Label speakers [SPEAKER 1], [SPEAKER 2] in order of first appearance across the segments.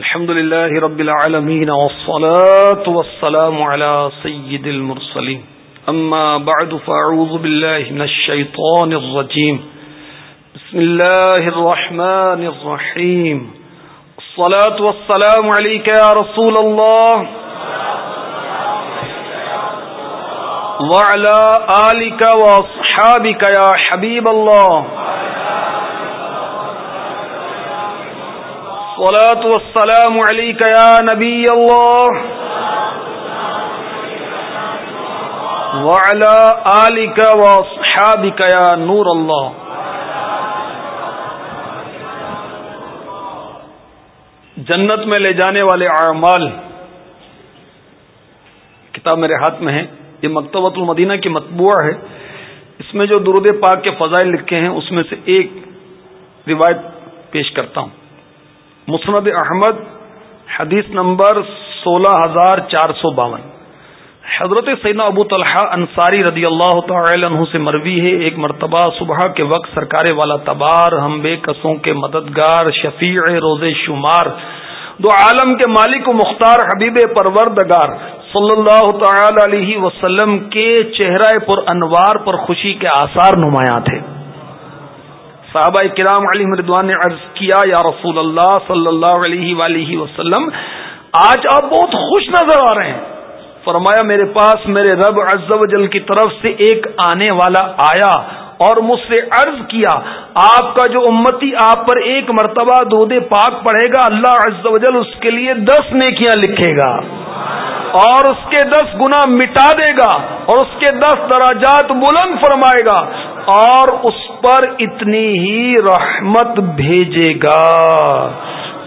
[SPEAKER 1] الحمد لله رب العالمين والصلاة والسلام على سيد المرسلين. أما بعد، فأعوذ بالله من الشيطان الرجيم. بسم الله الرحمن الرحيم. الصلاة والسلام عليك يا رسول الله. وعلى آلك وأصحابك يا حبيب الله. الصلاة والسلام عليك يا نبي الله. وعلى آلك وأصحابك يا نور الله. جنت میں لے جانے والے اعمال کتاب میرے ہاتھ میں ہے یہ مکتبۃ المدینہ کی مطبوعہ ہے. اس میں جو درود پاک کے فضائل لکھے ہیں، اس میں سے ایک روایت پیش کرتا ہوں. مسند احمد، حدیث نمبر سولہ ہزار چار سو باون۔ حضرت سیدنا ابو طلحہ انصاری رضی اللہ تعالی عنہ سے مروی ہے، ایک مرتبہ صبح کے وقت سرکار والا تبار ہم بے قصوں کے مددگار، شفیع روز شمار، دو عالم کے مالک و مختار، حبیب پروردگار صلی اللہ تعالی علیہ وسلم کے چہرہ پر انوار پر خوشی کے آثار نمایاں تھے۔ صحابہ کرام علی مردوان نے عرض کیا، یا رسول اللہ صلی اللہ علیہ ولیہ وسلم، آج آپ بہت خوش نظر آ رہے ہیں۔ فرمایا، میرے پاس میرے رب عز و جل کی طرف سے ایک آنے والا آیا اور مجھ سے عرض کیا، آپ کا جو امتی آپ پر ایک مرتبہ دودھ پاک پڑھے گا، اللہ عز و جل اس کے لیے دس نیکیاں لکھے گا اور اس کے دس گنا مٹا دے گا اور اس کے دس دراجات بلند فرمائے گا اور اس پر اتنی ہی رحمت بھیجے گا۔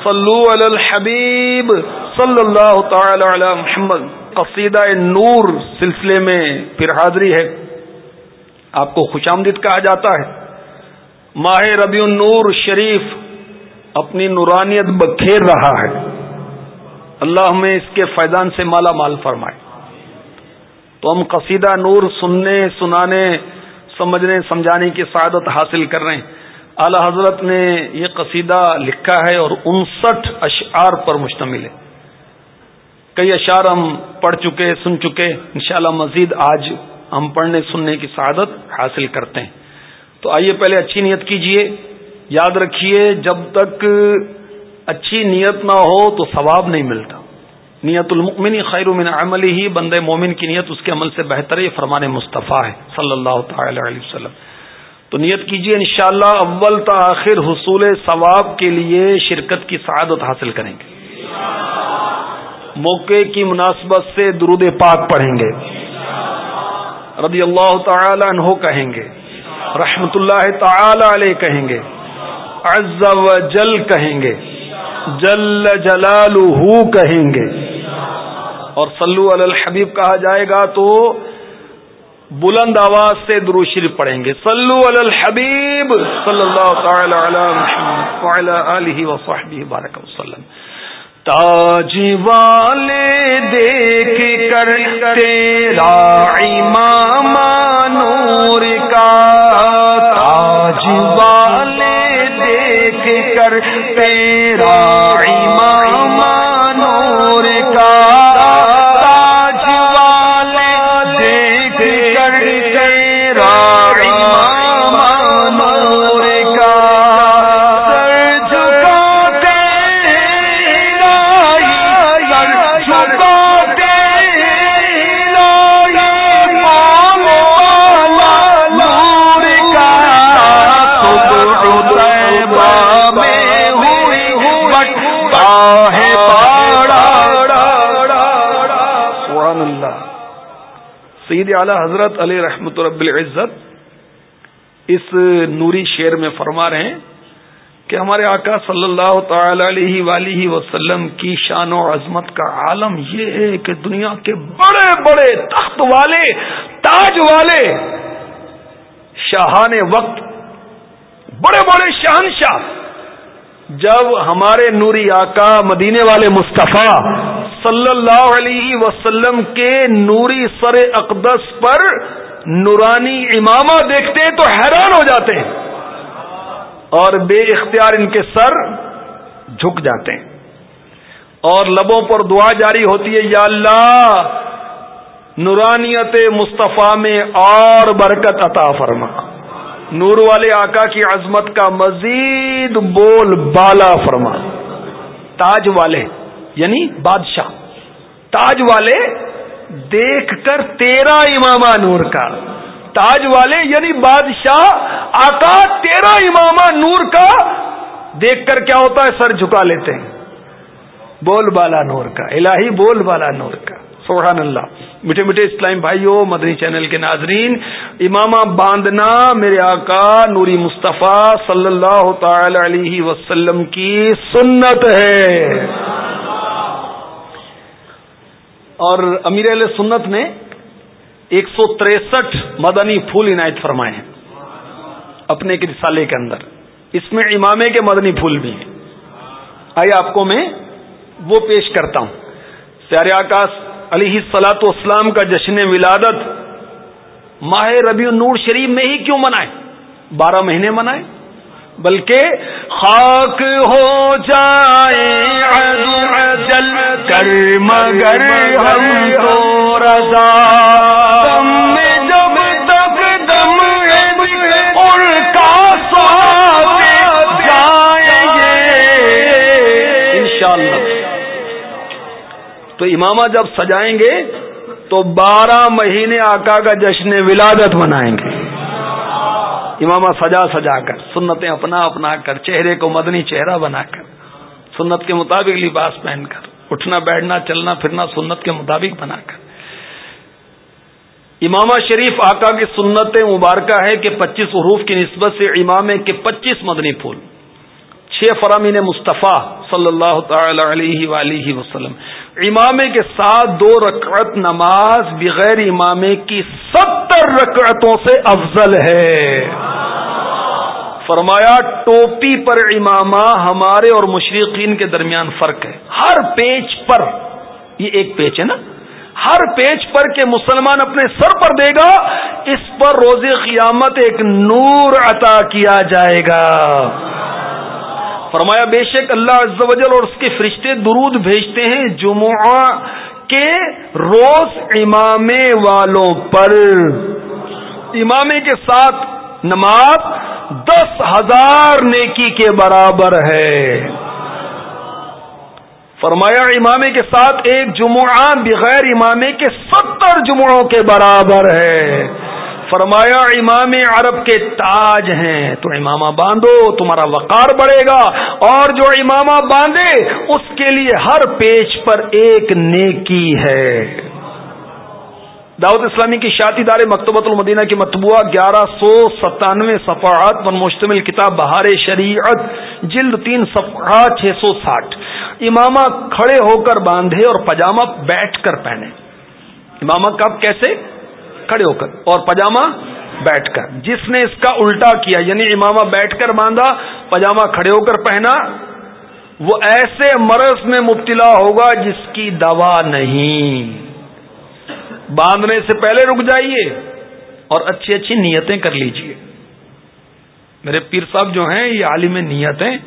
[SPEAKER 1] صلو علی الحبیب صلی اللہ تعالی علی محمد۔ قصیدہ نور سلسلے میں پھر حاضری ہے۔ آپ کو خوش آمدید کہا جاتا ہے۔ ماہ ربیع النور شریف اپنی نورانیت بکھیر رہا ہے۔ اللہ ہمیں اس کے فیضان سے مالا مال فرمائے۔ تو ہم قصیدہ نور سننے، سنانے سمجھنے، سمجھانے کی سعادت حاصل کر رہے ہیں۔ اعلی حضرت نے یہ قصیدہ لکھا ہے اور انسٹھ اشعار پر مشتمل ہے۔ کئی اشعار ہم پڑھ چکے، سن چکے، انشاءاللہ مزید آج ہم پڑھنے، سننے کی سعادت حاصل کرتے ہیں۔ تو آئیے پہلے اچھی نیت کیجیے۔ یاد رکھیے، جب تک اچھی نیت نہ ہو تو ثواب نہیں ملتا۔ نیت المؤمن خیر من عمل ہی بند مومن کی نیت اس کے عمل سے بہتر ہے، یہ فرمان مصطفیٰ ہے، صلی اللہ تعالی علیہ وسلم۔ تو نیت کیجیے انشاءاللہ اول تا آخر حصول ثواب کے لیے شرکت کی سعادت حاصل کریں گے۔ موقع کی مناسبت سے درود پاک پڑھیں گے۔ رضی اللہ تعالی عنہ کہیں گے۔ رحمت اللہ تعالی علیہ کہیں گے۔ عز و جل کہیں گے۔ جل جلال کہیں گے۔ اور سلو علی الحبیب کہا جائے گا تو بلند آواز سے درو شریف پڑھیں گے۔ سلو علی الحبیب صلی اللہ تعالی علی محمد وعلی آلہ وصحبہ بارک وسلم۔ تاج والے دیکھ کر تیرا امام سید اعلی حضرت علی رحمت رب العزت اس نوری شعر میں فرما رہے ہیں کہ ہمارے آقا صلی اللہ تعالی علیہ ولیہ وسلم کی شان و عظمت کا عالم یہ ہے کہ دنیا کے بڑے بڑے تخت والے، تاج والے، شاہان وقت، بڑے بڑے شہنشاہ، جب ہمارے نوری آقا مدینے والے مصطفیٰ صلی اللہ علیہ وسلم کے نوری سر اقدس پر نورانی امامہ دیکھتے ہیں تو حیران ہو جاتے ہیں اور بے اختیار ان کے سر جھک جاتے ہیں اور لبوں پر دعا جاری ہوتی ہے، یا اللہ، نورانیت مصطفیٰ میں اور برکت عطا فرما۔ نور والے آقا کی عظمت کا مزید بول بالا فرما۔ تاج والے۔ یعنی بادشاہ، تاج والے دیکھ کر تیرا امامہ نور کا۔ تاج والے یعنی بادشاہ، آقا تیرا امامہ نور کا۔ دیکھ کر کیا ہوتا ہے؟ سر جھکا لیتے ہیں۔ بول بالا نور کا، الہی بول بالا نور کا۔ سبحان اللہ۔ میٹھے میٹھے اسلام بھائیوں، مدنی چینل کے ناظرین، امامہ باندھنا میرے آقا نوری مصطفیٰ صلی اللہ تعالی علیہ وسلم کی سنت ہے۔ اور امیر علیہ سنت نے ایک سو تریسٹھ مدنی پھول عنایت فرمائے ہیں اپنے کے رسالے کے اندر۔ اس میں امامے کے مدنی پھول بھی ہیں۔ آئیے آپ کو میں وہ پیش کرتا ہوں۔ سیارے آکاش، علیہ سلاط اسلام کا جشن ولادت ماہ ربیع نور شریف میں ہی کیوں منائے؟ بارہ مہینے منائے؟ بلکہ خاک ہو جائے جل کر، مگر ہم تو رضا۔ جب تک دم ان کا جائیں گے۔ انشاءاللہ۔ تو امامہ جب سجائیں گے، تو بارہ مہینے آقا کا جشن ولادت منائیں گے۔ امامہ سجا سجا کر، سنتیں اپنا اپنا کر، چہرے کو مدنی چہرہ بنا کر، سنت کے مطابق لباس پہن کر، اٹھنا، بیٹھنا، چلنا، پھرنا سنت کے مطابق بنا کر۔ امامہ شریف آقا کی سنت مبارکہ ہے کہ پچیس حروف کی نسبت سے امام کے پچیس مدنی پھول۔ چھ فرامین مصطفیٰ صلی اللہ تعالی علیہ وآلہ وسلم۔ امامے کے ساتھ دو رکعت نماز بغیر امامے کی ستر رکعتوں سے افضل ہے۔ فرمایا، ٹوپی پر امامہ ہمارے اور مشرقین کے درمیان فرق ہے۔ ہر پیج پر، یہ ایک پیج ہے نا؟ ہر پیج پر کہ مسلمان اپنے سر پر دے گا، اس پر روز قیامت ایک نور عطا کیا جائے گا۔ فرمایا، بے شک اللہ عز و جل اور اس کے فرشتے درود بھیجتے ہیں جمعہ کے روز امام والوں پر۔ امامے کے ساتھ نماز دس ہزار نیکی کے برابر ہے۔ فرمایا امامے کے ساتھ ایک جمعہ بغیر امامے کے ستر جمعوں کے برابر ہے۔ فرمایا، امام عرب کے تاج ہیں۔ تو امامہ باندھو، تمہارا وقار بڑھے گا۔ اور جو امامہ باندھے، اس کے لیے ہر پیج پر ایک نیکی ہے۔ دعوت اسلامی کی شاطی دار مکتبۃ المدینہ کی مطبوعہ، گیارہ سو ستانوے صفحات، پر مشتمل کتاب بہار شریعت، جلد تین صفحات، چھ سو ساٹھ۔ امامہ کھڑے ہو کر باندھے اور پجامہ بیٹھ کر پہنے۔ امامہ کب، کیسے؟ کھڑے ہو کر اور پجامہ بیٹھ کر۔ جس نے اس کا الٹا کیا یعنی امامہ بیٹھ کر باندھا پجامہ کھڑے ہو کر پہنا، وہ ایسے مرض میں مبتلا ہوگا جس کی دوا نہیں۔ باندھنے سے پہلے رک جائیے اور اچھی اچھی نیتیں کر لیجیے۔ میرے پیر صاحب جو ہیں، یہ عالم نیتیں،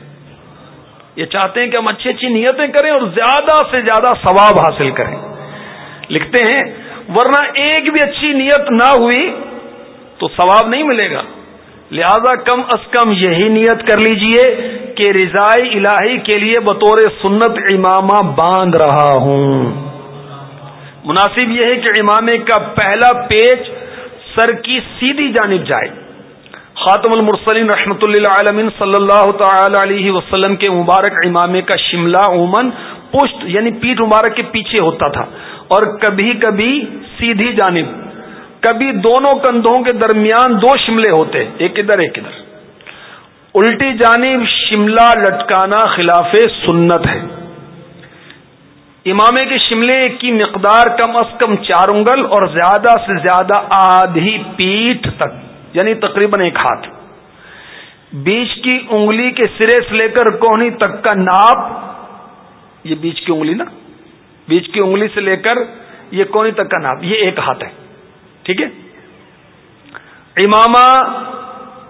[SPEAKER 1] یہ چاہتے ہیں کہ ہم اچھی اچھی نیتیں کریں اور زیادہ سے زیادہ ثواب حاصل کریں۔ لکھتے ہیں ورنہ ایک بھی اچھی نیت نہ ہوئی تو ثواب نہیں ملے گا۔ لہذا کم از کم یہی نیت کر لیجیے کہ رضائی الہی کے لیے بطور سنت امامہ باندھ رہا ہوں۔ مناسب یہ ہے کہ امامے کا پہلا پیج سر کی سیدھی جانب جائے۔ خاتم المرسلین رحمۃ اللہ عالمین صلی اللہ تعالی علیہ وسلم کے مبارک امامے کا شملہ عموماً پشت یعنی پیٹ مبارک کے پیچھے ہوتا تھا۔ اور کبھی کبھی سیدھی جانب، کبھی دونوں کندھوں کے درمیان دو شملے ہوتے، ایک ادھر ایک ادھر۔ الٹی جانب شملہ لٹکانا خلاف سنت ہے۔ امامے کے شملے کی مقدار کم از کم چار انگل اور زیادہ سے زیادہ آدھی پیٹھ تک یعنی تقریباً ایک ہاتھ۔ بیچ کی انگلی کے سرے سے لے کر کوہنی تک کا ناپ، یہ بیچ کی انگلی نا؟ بیچ کی انگلی سے لے کر یہ کونی تک کا ناپ، یہ ایک ہاتھ ہے۔ ٹھیک ہے؟ امامہ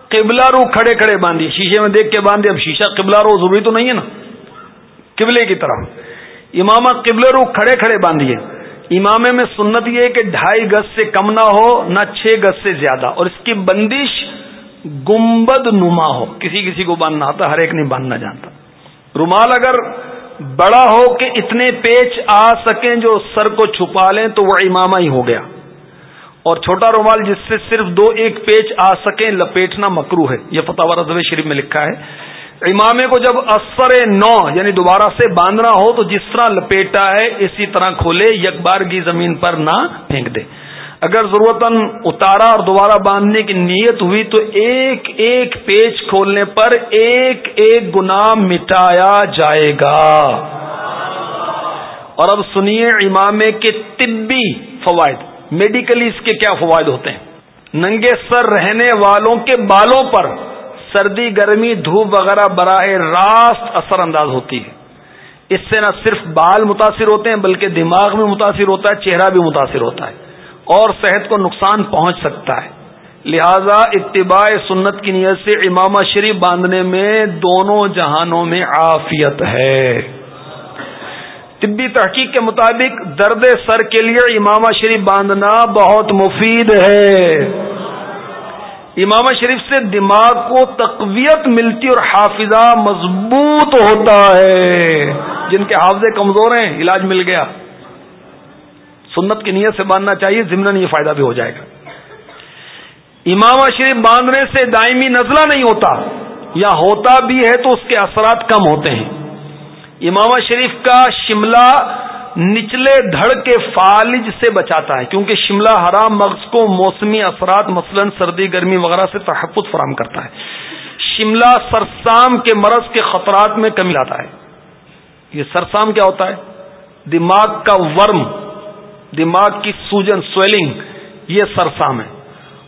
[SPEAKER 1] قبلہ رو کھڑے کھڑے باندھی، شیشے میں دیکھ کے باندھے اب شیشہ قبلہ رو ضروری تو نہیں ہے نا؟ قبلے کی طرح۔ امامہ قبل رو کھڑے کھڑے باندھیے امامے میں سنت یہ ہے کہ ڈھائی گز سے کم نہ ہو، نہ چھ گز سے زیادہ، اور اس کی بندش گمبد نما ہو۔ کسی کسی کو باندھنا آتا، ہر ایک نہیں باندھنا جانتا۔ رومال اگر بڑا ہو کہ اتنے پیچ آ سکیں جو سر کو چھپا لیں تو وہ امامہ ہی ہو گیا۔ اور چھوٹا رومال جس سے صرف دو ایک پیچ آ سکیں، لپیٹنا مکرو ہے۔ یہ فتح رضو شریف میں لکھا ہے۔ امامے کو جب اثر نو یعنی دوبارہ سے باندھنا ہو تو جس طرح لپیٹا ہے، اسی طرح کھولے، یک بار کی زمین پر نہ پھینک دے۔ اگر ضرورت اتارا اور دوبارہ باندھنے کی نیت ہوئی تو ایک ایک پیچ کھولنے پر ایک ایک گنا مٹایا جائے گا۔ اور اب سنیے امامے کے طبی فوائد۔ میڈیکلی اس کے کیا فوائد ہوتے ہیں؟ ننگے سر رہنے والوں کے بالوں پر سردی، گرمی، دھوپ وغیرہ براہ راست اثر انداز ہوتی ہے۔ اس سے نہ صرف بال متاثر ہوتے ہیں، بلکہ دماغ بھی متاثر ہوتا ہے، چہرہ بھی متاثر ہوتا ہے۔ اور صحت کو نقصان پہنچ سکتا ہے۔ لہذا اتباع سنت کی نیت سے امامہ شریف باندھنے میں دونوں جہانوں میں عافیت ہے۔ طبی تحقیق کے مطابق درد سر کے لیے امام شریف باندھنا بہت مفید ہے۔ امام شریف سے دماغ کو تقویت ملتی اور حافظہ مضبوط ہوتا ہے۔ جن کے حافظے کمزور ہیں، علاج مل گیا۔ سنت کی نیت سے باندھنا چاہیے ضمن یہ فائدہ بھی ہو جائے گا۔ امام شریف باندھنے سے دائمی نزلہ نہیں ہوتا، یا ہوتا بھی ہے تو اس کے اثرات کم ہوتے ہیں۔ امام شریف کا شملہ نچلے دھڑ کے فالج سے بچاتا ہے، کیونکہ شملہ حرام مغز کو موسمی اثرات، مثلا سردی، گرمی وغیرہ سے تحفظ فراہم کرتا ہے۔ شملہ سرسام کے مرض کے خطرات میں کمی لاتا ہے۔ یہ سرسام کیا ہوتا ہے؟ دماغ کا ورم۔ دماغ کی سوجن سویلنگ، یہ سرسام ہے۔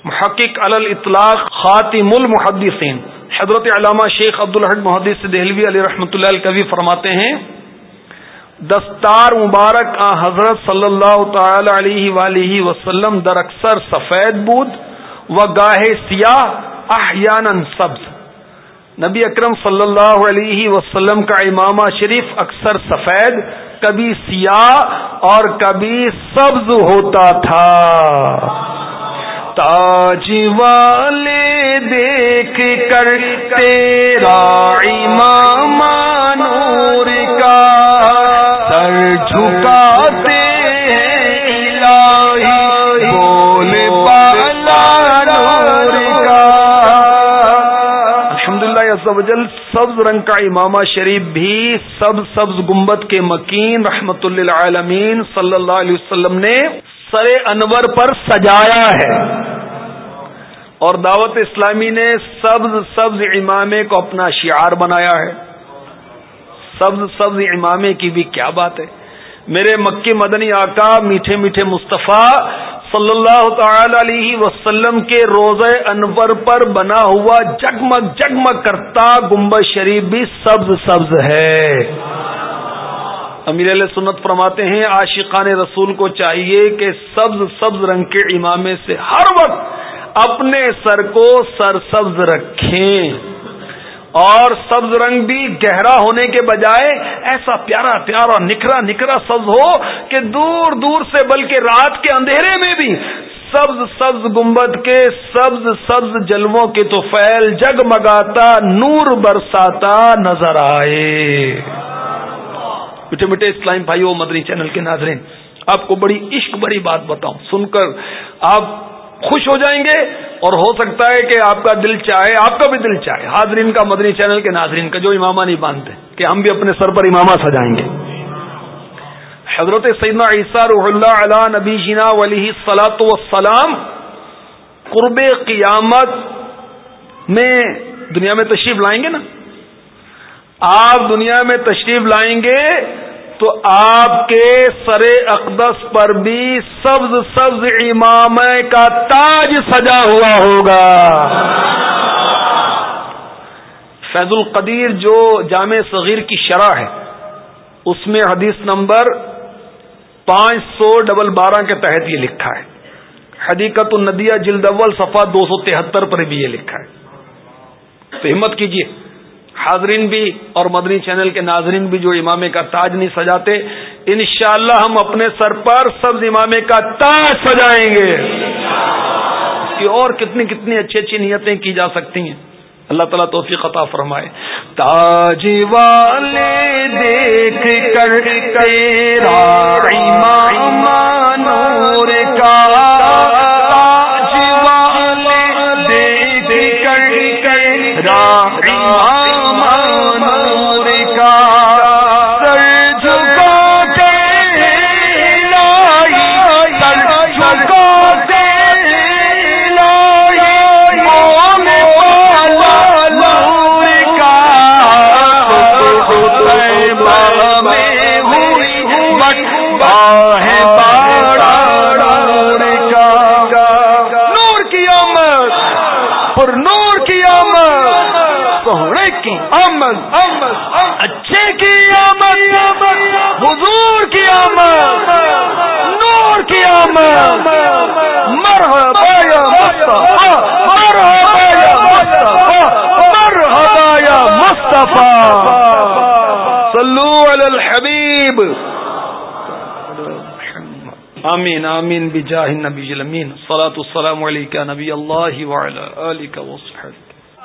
[SPEAKER 1] محقق اطلاق خاتم المحدثین۔ حضرت علامہ شیخ عبد الحق محدث دہلوی علی رحمۃ اللہ کبھی فرماتے ہیں، دستار مبارک آ حضرت صلی اللہ تعالی علیہ ولیہ وسلم در اکثر سفید بود و گاہے سیاہ احیانا سبز۔ نبی اکرم صلی اللہ علیہ وسلم کا امامہ شریف اکثر سفید کبھی سیاہ اور کبھی سبز ہوتا تھا۔ تاج والے دیکھ کر تیرا امام نور کا سر جھکاتے بول بالا نور کا۔ الحمد للہ سبز رنگ کا امامہ شریف بھی سب سبز گمبت کے مکین رحمت اللہ عالمین صلی اللہ علیہ وسلم نے سر انور پر سجایا ہے۔ اور دعوت اسلامی نے سبز سبز امامے کو اپنا شعار بنایا ہے۔ سبز سبز امامے کی بھی کیا بات ہے۔ میرے مکی مدنی آقا میٹھے میٹھے مصطفیٰ صلی اللہ تعالی علیہ وسلم کے روز انور پر بنا ہوا جگمگ جگمگ کرتا گمبد شریف بھی سبز سبز ہے۔ امیر علیہ سنت فرماتے ہیں، عاشقان رسول کو چاہیے کہ سبز سبز رنگ کے امامے سے ہر وقت اپنے سر کو سر سبز رکھیں۔ اور سبز رنگ بھی گہرا ہونے کے بجائے ایسا پیارا پیارا نکھرا نکھرا سبز ہو کہ دور دور سے بلکہ رات کے اندھیرے میں بھی سبز سبز گنبد کے سبز سبز جلووں کے تو فیل جگمگاتا نور برساتا نظر آئے۔ میٹھے میٹھے اسلام بھائی مدنی چینل کے ناظرین، آپ کو بڑی عشق بڑی بات بتاؤں۔ سن کر آپ خوش ہو جائیں گے اور ہو سکتا ہے کہ آپ کا دل چاہے، آپ کا بھی دل چاہے۔ حاضرین کا مدنی چینل کے ناظرین کا جو امامہ نہیں باندھتے کہ ہم بھی اپنے سر پر امامہ سجائیں گے۔ حضرت سیدنا عیسیٰ روح اللہ علیہ نبی جینا ولی سلاۃ وسلام قرب قیامت میں دنیا میں تشریف لائیں گے نا؟ آپ دنیا میں تشریف لائیں گے تو آپ کے سر اقدس پر بھی سبز سبز امام کا تاج سجا ہوا ہوگا۔ فیض القدیر جو جامع صغیر کی شرح ہے، اس میں حدیث نمبر پانچ سو ڈبل بارہ کے تحت یہ لکھا ہے۔ حدیقت الندیہ جلد اول صفا دو سو تہتر پر بھی یہ لکھا ہے۔ تو ہمت کیجیے حاضرین بھی اور مدنی چینل کے ناظرین بھی جو امامے کا تاج نہیں سجاتے، انشاءاللہ ہم اپنے سر پر سبز امامے کا تاج سجائیں گے۔ اس کی اور کتنی کتنی اچھی اچھی نیتیں کی جا سکتی ہیں۔ اللہ تعالیٰ توفیق عطا فرمائے۔ تاج والے دیکھ کر تیرا ایمان نور کا تاج والے دیکھ کر را اچھے کی آمد حضور کی آمد نور کی آمد مرحبا یا مصطفیٰ مرحبا یا مصطفیٰ مرحبا یا مصطفیٰ۔ صلو علی الحبیب۔ آمین آمین بجاہ النبی الامین. صلاة والسلام علیکہ نبی اللہ وعلا آلکہ وصحبہ